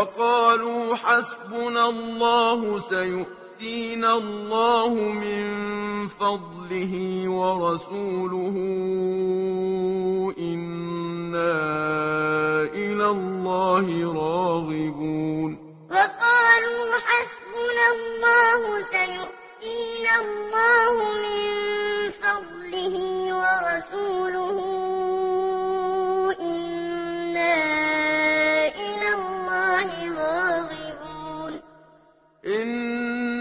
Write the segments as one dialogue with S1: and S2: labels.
S1: وقالوا
S2: حسبنا الله سيؤتينا الله من فضله ورسوله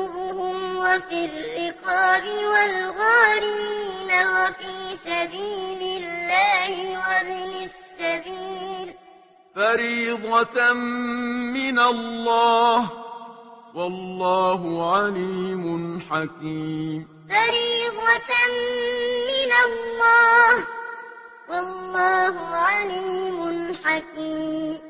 S1: قلوبهم وفي الرقاب والغارمين وفي سبيل الله وابن السبيل.
S2: فريضة من الله والله عليم حكيم.
S1: فريضة من الله والله عليم حكيم.